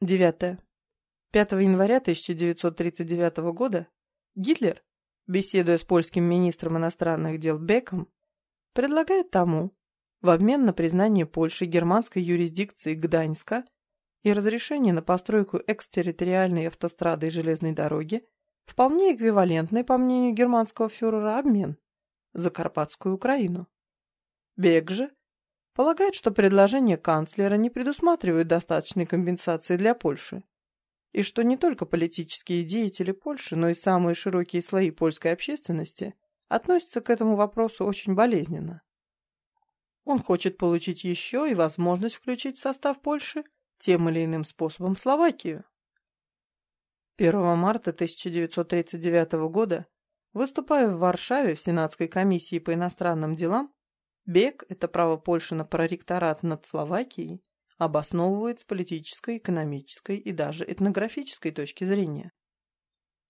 Девятое. 5 января 1939 года Гитлер, беседуя с польским министром иностранных дел Беком, предлагает тому, в обмен на признание Польши германской юрисдикции Гданьска и разрешение на постройку экстерриториальной автострады и железной дороги, вполне эквивалентный, по мнению германского фюрера, обмен за Карпатскую Украину. Бек же полагает, что предложение канцлера не предусматривает достаточной компенсации для Польши, и что не только политические деятели Польши, но и самые широкие слои польской общественности относятся к этому вопросу очень болезненно. Он хочет получить еще и возможность включить в состав Польши тем или иным способом Словакию. 1 марта 1939 года, выступая в Варшаве в Сенатской комиссии по иностранным делам, Бек, это право Польши на проректорат над Словакией, обосновывает с политической, экономической и даже этнографической точки зрения.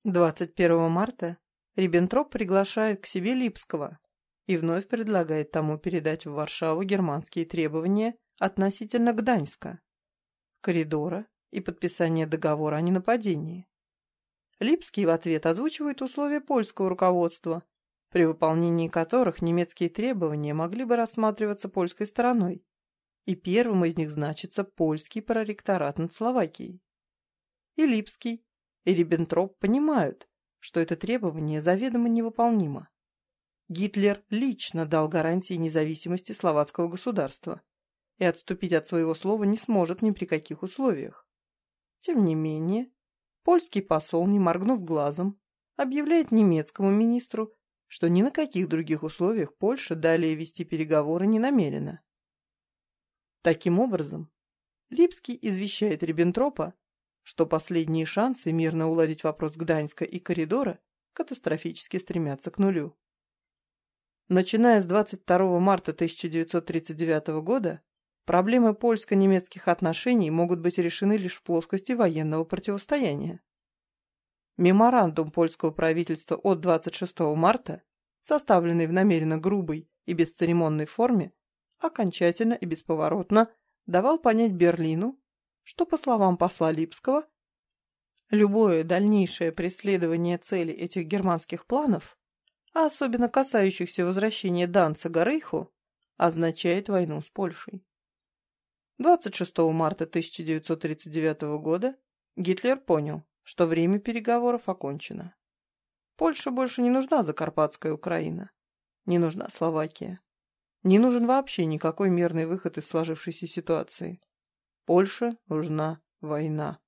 21 марта Риббентроп приглашает к себе Липского и вновь предлагает тому передать в Варшаву германские требования относительно Гданьска, коридора и подписания договора о ненападении. Липский в ответ озвучивает условия польского руководства, при выполнении которых немецкие требования могли бы рассматриваться польской стороной, и первым из них значится польский проректорат над Словакией. И Липский, и Риббентроп понимают, что это требование заведомо невыполнимо. Гитлер лично дал гарантии независимости словацкого государства и отступить от своего слова не сможет ни при каких условиях. Тем не менее, польский посол, не моргнув глазом, объявляет немецкому министру, что ни на каких других условиях Польша далее вести переговоры не намерена. Таким образом, Липский извещает Риббентропа, что последние шансы мирно уладить вопрос Гданьска и коридора катастрофически стремятся к нулю. Начиная с 22 марта 1939 года, проблемы польско-немецких отношений могут быть решены лишь в плоскости военного противостояния. Меморандум польского правительства от 26 марта, составленный в намеренно грубой и бесцеремонной форме, окончательно и бесповоротно давал понять Берлину, что, по словам посла Липского, любое дальнейшее преследование цели этих германских планов, а особенно касающихся возвращения Данцига Рейху, означает войну с Польшей. 26 марта 1939 года Гитлер понял, что время переговоров окончено. Польша больше не нужна Закарпатская Украина, не нужна Словакия. Не нужен вообще никакой мирный выход из сложившейся ситуации. Польше нужна война.